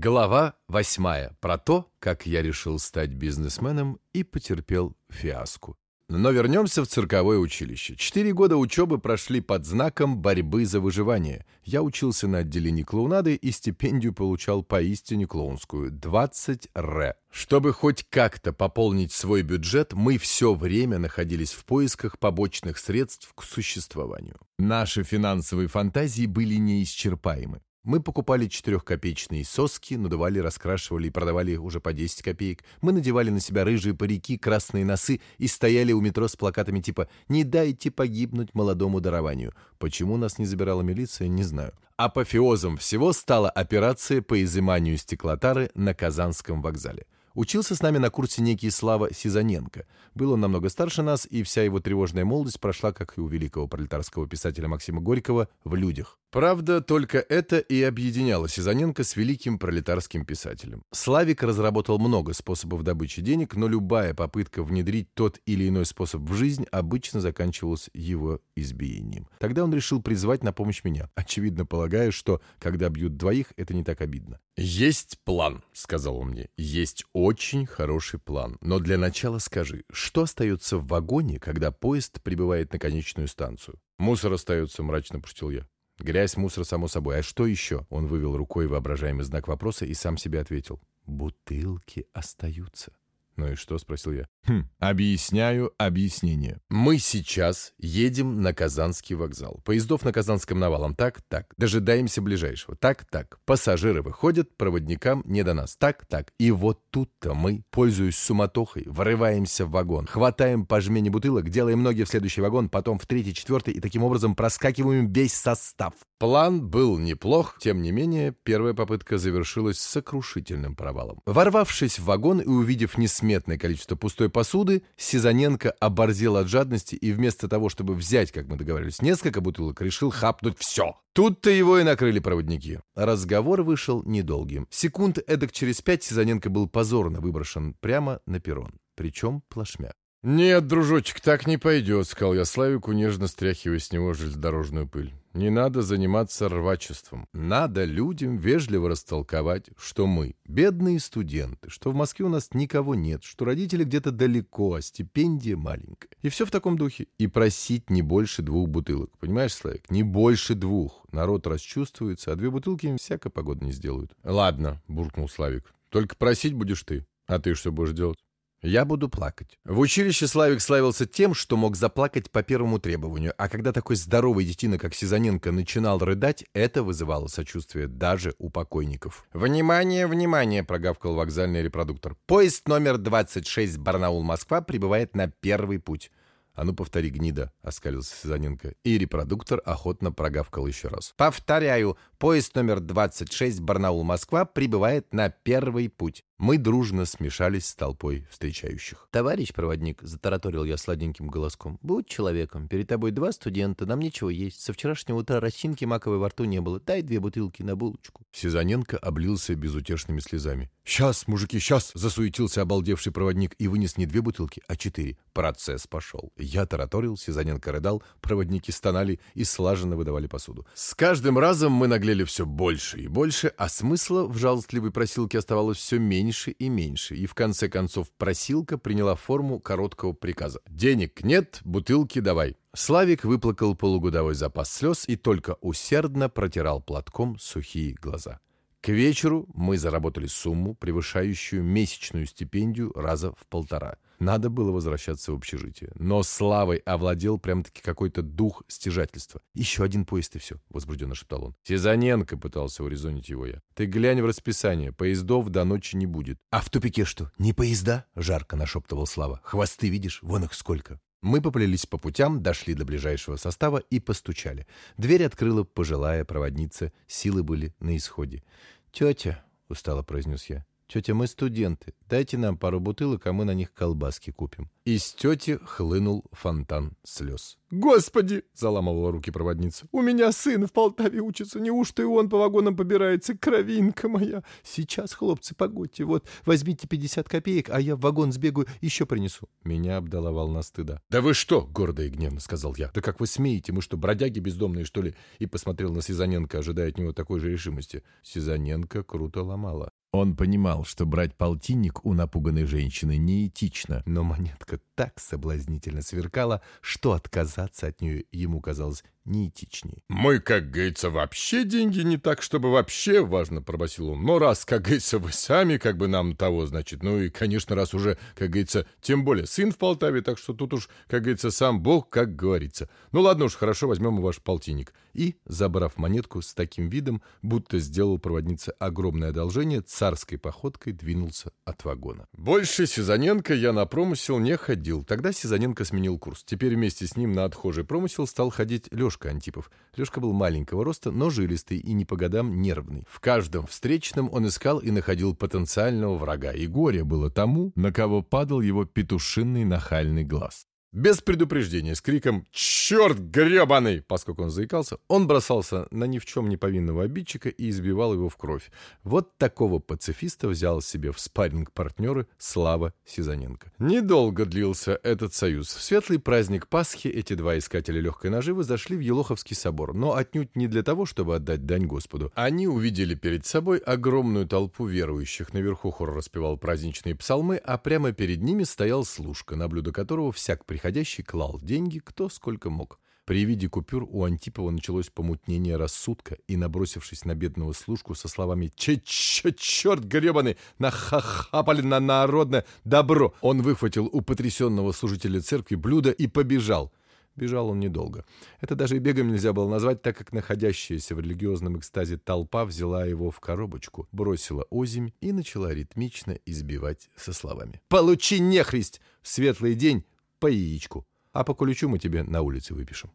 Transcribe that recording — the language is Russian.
Глава восьмая. Про то, как я решил стать бизнесменом и потерпел фиаско. Но вернемся в цирковое училище. Четыре года учебы прошли под знаком борьбы за выживание. Я учился на отделении клоунады и стипендию получал поистине клоунскую – 20 р. Чтобы хоть как-то пополнить свой бюджет, мы все время находились в поисках побочных средств к существованию. Наши финансовые фантазии были неисчерпаемы. Мы покупали четырехкопеечные соски, надували, раскрашивали и продавали уже по 10 копеек. Мы надевали на себя рыжие парики, красные носы и стояли у метро с плакатами типа «Не дайте погибнуть молодому дарованию». Почему нас не забирала милиция, не знаю. Апофеозом всего стала операция по изыманию стеклотары на Казанском вокзале. Учился с нами на курсе некий Слава Сизаненко. Был он намного старше нас, и вся его тревожная молодость прошла, как и у великого пролетарского писателя Максима Горького, в людях. Правда, только это и объединяло Сизаненко с великим пролетарским писателем. Славик разработал много способов добычи денег, но любая попытка внедрить тот или иной способ в жизнь обычно заканчивалась его избиением. Тогда он решил призвать на помощь меня, очевидно полагая, что, когда бьют двоих, это не так обидно. «Есть план», — сказал он мне, — «есть очень хороший план. Но для начала скажи, что остается в вагоне, когда поезд прибывает на конечную станцию?» «Мусор остается», — мрачно пошутил я. Грязь, мусор, само собой. А что еще? Он вывел рукой воображаемый знак вопроса и сам себе ответил. Бутылки остаются. «Ну и что?» — спросил я. «Хм, объясняю объяснение. Мы сейчас едем на Казанский вокзал. Поездов на Казанском навалом. Так, так. Дожидаемся ближайшего. Так, так. Пассажиры выходят, проводникам не до нас. Так, так. И вот тут-то мы, пользуясь суматохой, врываемся в вагон, хватаем по жмене бутылок, делаем ноги в следующий вагон, потом в третий, четвертый, и таким образом проскакиваем весь состав. План был неплох, тем не менее, первая попытка завершилась сокрушительным провалом. Ворвавшись в вагон и увидев несметное количество пустой посуды, Сизаненко оборзел от жадности и вместо того, чтобы взять, как мы договорились, несколько бутылок, решил хапнуть все. Тут-то его и накрыли проводники. Разговор вышел недолгим. Секунд эдак через пять Сизаненко был позорно выброшен прямо на перрон. Причем плашмя. «Нет, дружочек, так не пойдет», — сказал я Славику, нежно стряхивая с него железнодорожную пыль. «Не надо заниматься рвачеством. Надо людям вежливо растолковать, что мы бедные студенты, что в Москве у нас никого нет, что родители где-то далеко, а стипендия маленькая. И все в таком духе. И просить не больше двух бутылок. Понимаешь, Славик, не больше двух. Народ расчувствуется, а две бутылки им всяко погода не сделают». «Ладно», — буркнул Славик. «Только просить будешь ты. А ты что будешь делать?» Я буду плакать. В училище Славик славился тем, что мог заплакать по первому требованию, а когда такой здоровый детина, как Сизаненко, начинал рыдать, это вызывало сочувствие даже у покойников. «Внимание, внимание!» — прогавкал вокзальный репродуктор. «Поезд номер 26 Барнаул-Москва прибывает на первый путь». «А ну, повтори, гнида!» — оскалился Сизаненко. И репродуктор охотно прогавкал еще раз. «Повторяю, поезд номер 26 Барнаул-Москва прибывает на первый путь». Мы дружно смешались с толпой встречающих. «Товарищ проводник», — затараторил я сладеньким голоском, — «будь человеком. Перед тобой два студента, нам нечего есть. Со вчерашнего утра росинки маковой во рту не было. Дай две бутылки на булочку». Сизаненко облился безутешными слезами. «Сейчас, мужики, сейчас!» — засуетился обалдевший проводник и вынес не две бутылки, а четыре. Процесс пошел. Я тараторил, Сизаненко рыдал, проводники стонали и слаженно выдавали посуду. С каждым разом мы наглели все больше и больше, а смысла в жалостливой просилке оставалось все меньше меньше и меньше, и в конце концов просилка приняла форму короткого приказа. «Денег нет, бутылки давай». Славик выплакал полугодовой запас слез и только усердно протирал платком сухие глаза. К вечеру мы заработали сумму, превышающую месячную стипендию раза в полтора. Надо было возвращаться в общежитие. Но славой овладел прям-таки какой-то дух стяжательства. «Еще один поезд и все», — возбужденно шептал он. «Сизаненко», — пытался урезонить его я. «Ты глянь в расписание, поездов до ночи не будет». «А в тупике что, не поезда?» — жарко нашептывал Слава. «Хвосты видишь? Вон их сколько». Мы поплелись по путям, дошли до ближайшего состава и постучали. Дверь открыла пожилая проводница, силы были на исходе. «Тетя», — устало произнес я, — «Тетя, мы студенты. Дайте нам пару бутылок, а мы на них колбаски купим». Из тети хлынул фонтан слез. «Господи!» — заламывала руки проводница. «У меня сын в Полтаве учится. Неужто и он по вагонам побирается? Кровинка моя! Сейчас, хлопцы, погодьте. Вот, возьмите 50 копеек, а я в вагон сбегаю, еще принесу». Меня обдала волна стыда. «Да вы что?» — гордо и гневно сказал я. «Да как вы смеете? Мы что, бродяги бездомные, что ли?» И посмотрел на Сизаненко, ожидая от него такой же решимости. Сизаненко круто ломала. Он понимал, что брать полтинник у напуганной женщины неэтично, но монетка так соблазнительно сверкала, что отказаться от нее ему казалось неэтичнее. «Мы, как говорится, вообще деньги не так, чтобы вообще важно», — пробасил он. «Но раз, как говорится, вы сами как бы нам того, значит, ну и, конечно, раз уже, как говорится, тем более сын в Полтаве, так что тут уж, как говорится, сам Бог, как говорится. Ну ладно уж, хорошо, возьмем ваш полтинник». И, забрав монетку с таким видом, будто сделал проводнице огромное одолжение, царской походкой двинулся от вагона. Больше Сизаненко я на промысел не ходил. Тогда Сизаненко сменил курс. Теперь вместе с ним на отхожий промысел стал ходить Леша Лешка Антипов. Лешка был маленького роста, но жилистый и не по годам нервный. В каждом встречном он искал и находил потенциального врага, и горе было тому, на кого падал его петушинный нахальный глаз. Без предупреждения, с криком «Черт гребаный!» Поскольку он заикался, он бросался на ни в чем не повинного обидчика и избивал его в кровь. Вот такого пацифиста взял себе в спарринг партнеры Слава Сизаненко. Недолго длился этот союз. В светлый праздник Пасхи эти два искателя легкой наживы зашли в Елоховский собор, но отнюдь не для того, чтобы отдать дань Господу. Они увидели перед собой огромную толпу верующих. Наверху хор распевал праздничные псалмы, а прямо перед ними стоял служка, на блюдо которого всяк приходил приходящий клал деньги кто сколько мог. При виде купюр у Антипова началось помутнение рассудка, и, набросившись на бедного служку со словами «Че, че черт гребаный, нахахапали на народное добро!» он выхватил у потрясенного служителя церкви блюдо и побежал. Бежал он недолго. Это даже и бегом нельзя было назвать, так как находящаяся в религиозном экстазе толпа взяла его в коробочку, бросила озимь и начала ритмично избивать со словами «Получи нехристь! В светлый день по яичку. А по куличу мы тебе на улице выпишем.